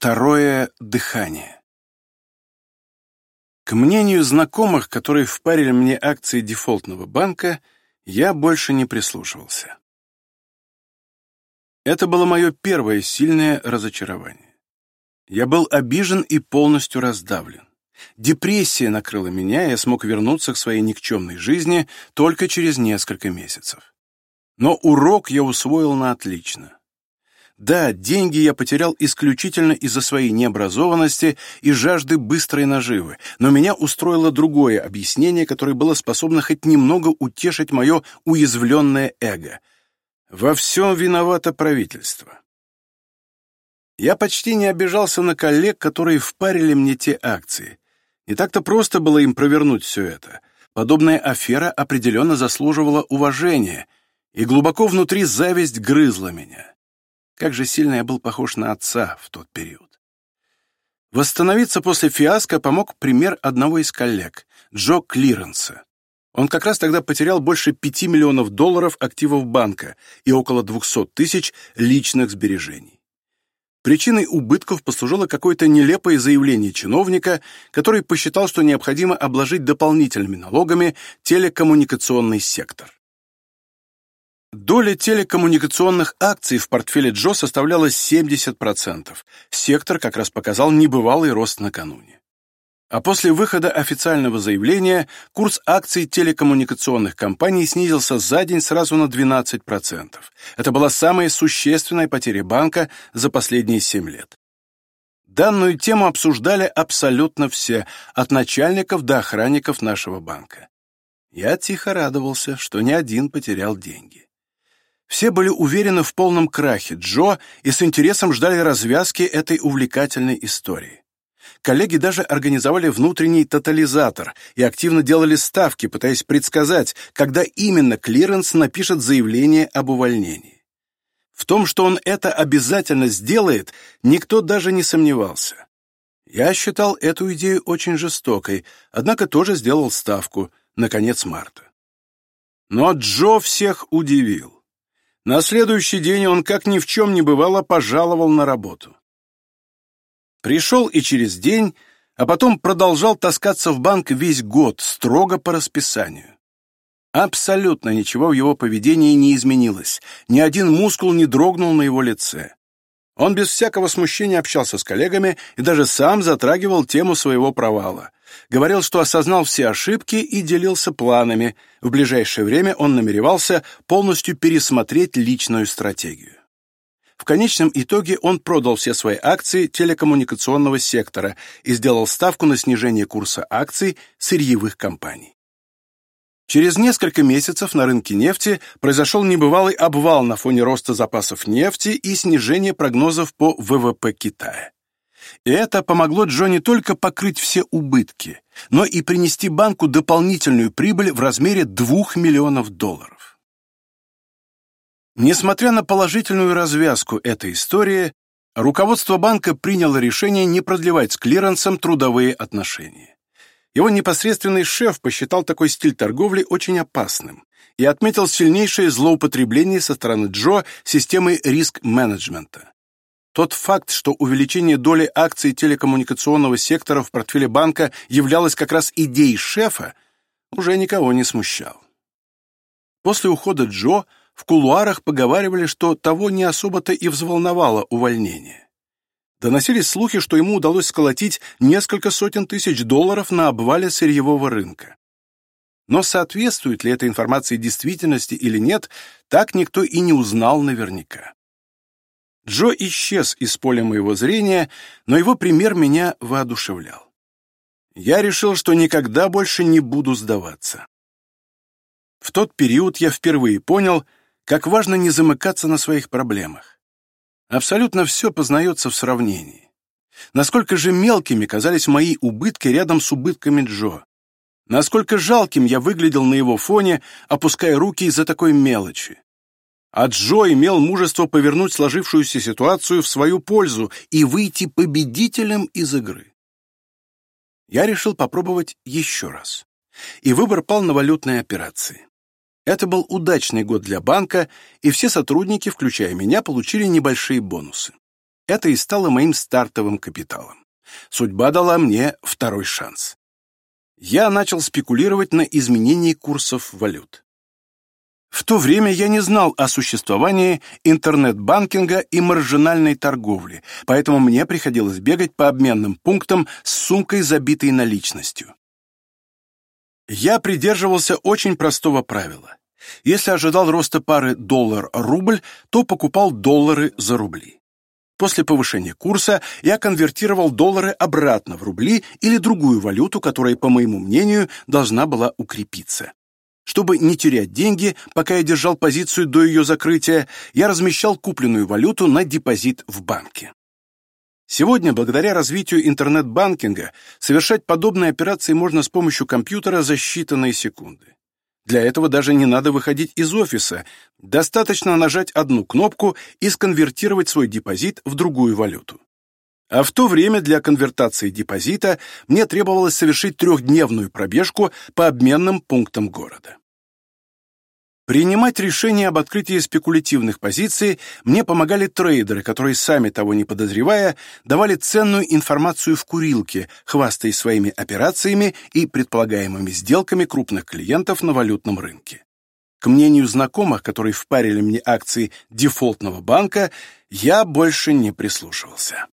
Второе дыхание. К мнению знакомых, которые впарили мне акции дефолтного банка, я больше не прислушивался. Это было мое первое сильное разочарование. Я был обижен и полностью раздавлен. Депрессия накрыла меня, и я смог вернуться к своей никчемной жизни только через несколько месяцев. Но урок я усвоил на отлично. Да, деньги я потерял исключительно из-за своей необразованности и жажды быстрой наживы, но меня устроило другое объяснение, которое было способно хоть немного утешить мое уязвленное эго. Во всем виновато правительство. Я почти не обижался на коллег, которые впарили мне те акции. Не так-то просто было им провернуть все это. Подобная афера определенно заслуживала уважения, и глубоко внутри зависть грызла меня. Как же сильно я был похож на отца в тот период. Восстановиться после фиаско помог пример одного из коллег, Джо Клиренса. Он как раз тогда потерял больше 5 миллионов долларов активов банка и около 200 тысяч личных сбережений. Причиной убытков послужило какое-то нелепое заявление чиновника, который посчитал, что необходимо обложить дополнительными налогами телекоммуникационный сектор. Доля телекоммуникационных акций в портфеле Джо составляла 70%. Сектор как раз показал небывалый рост накануне. А после выхода официального заявления курс акций телекоммуникационных компаний снизился за день сразу на 12%. Это была самая существенная потеря банка за последние 7 лет. Данную тему обсуждали абсолютно все, от начальников до охранников нашего банка. Я тихо радовался, что ни один потерял деньги. Все были уверены в полном крахе Джо и с интересом ждали развязки этой увлекательной истории. Коллеги даже организовали внутренний тотализатор и активно делали ставки, пытаясь предсказать, когда именно клиренс напишет заявление об увольнении. В том, что он это обязательно сделает, никто даже не сомневался. Я считал эту идею очень жестокой, однако тоже сделал ставку на конец марта. Но Джо всех удивил. На следующий день он, как ни в чем не бывало, пожаловал на работу. Пришел и через день, а потом продолжал таскаться в банк весь год, строго по расписанию. Абсолютно ничего в его поведении не изменилось, ни один мускул не дрогнул на его лице. Он без всякого смущения общался с коллегами и даже сам затрагивал тему своего провала. Говорил, что осознал все ошибки и делился планами. В ближайшее время он намеревался полностью пересмотреть личную стратегию. В конечном итоге он продал все свои акции телекоммуникационного сектора и сделал ставку на снижение курса акций сырьевых компаний. Через несколько месяцев на рынке нефти произошел небывалый обвал на фоне роста запасов нефти и снижения прогнозов по ВВП Китая. Это помогло Джо не только покрыть все убытки, но и принести банку дополнительную прибыль в размере 2 миллионов долларов. Несмотря на положительную развязку этой истории, руководство банка приняло решение не продлевать с клиренсом трудовые отношения. Его непосредственный шеф посчитал такой стиль торговли очень опасным и отметил сильнейшее злоупотребление со стороны Джо системой риск-менеджмента. Тот факт, что увеличение доли акций телекоммуникационного сектора в портфеле банка являлось как раз идеей шефа, уже никого не смущал. После ухода Джо в кулуарах поговаривали, что того не особо-то и взволновало увольнение. Доносились слухи, что ему удалось сколотить несколько сотен тысяч долларов на обвале сырьевого рынка. Но соответствует ли эта информация действительности или нет, так никто и не узнал наверняка. Джо исчез из поля моего зрения, но его пример меня воодушевлял. Я решил, что никогда больше не буду сдаваться. В тот период я впервые понял, как важно не замыкаться на своих проблемах. Абсолютно все познается в сравнении. Насколько же мелкими казались мои убытки рядом с убытками Джо. Насколько жалким я выглядел на его фоне, опуская руки из-за такой мелочи. А Джо имел мужество повернуть сложившуюся ситуацию в свою пользу и выйти победителем из игры. Я решил попробовать еще раз. И выбор пал на валютные операции. Это был удачный год для банка, и все сотрудники, включая меня, получили небольшие бонусы. Это и стало моим стартовым капиталом. Судьба дала мне второй шанс. Я начал спекулировать на изменении курсов валют. В то время я не знал о существовании интернет-банкинга и маржинальной торговли, поэтому мне приходилось бегать по обменным пунктам с сумкой, забитой наличностью. Я придерживался очень простого правила. Если ожидал роста пары доллар-рубль, то покупал доллары за рубли. После повышения курса я конвертировал доллары обратно в рубли или другую валюту, которая, по моему мнению, должна была укрепиться. Чтобы не терять деньги, пока я держал позицию до ее закрытия, я размещал купленную валюту на депозит в банке. Сегодня, благодаря развитию интернет-банкинга, совершать подобные операции можно с помощью компьютера за считанные секунды. Для этого даже не надо выходить из офиса, достаточно нажать одну кнопку и сконвертировать свой депозит в другую валюту. А в то время для конвертации депозита мне требовалось совершить трехдневную пробежку по обменным пунктам города. Принимать решения об открытии спекулятивных позиций мне помогали трейдеры, которые, сами того не подозревая, давали ценную информацию в курилке, хвастаясь своими операциями и предполагаемыми сделками крупных клиентов на валютном рынке. К мнению знакомых, которые впарили мне акции дефолтного банка, я больше не прислушивался.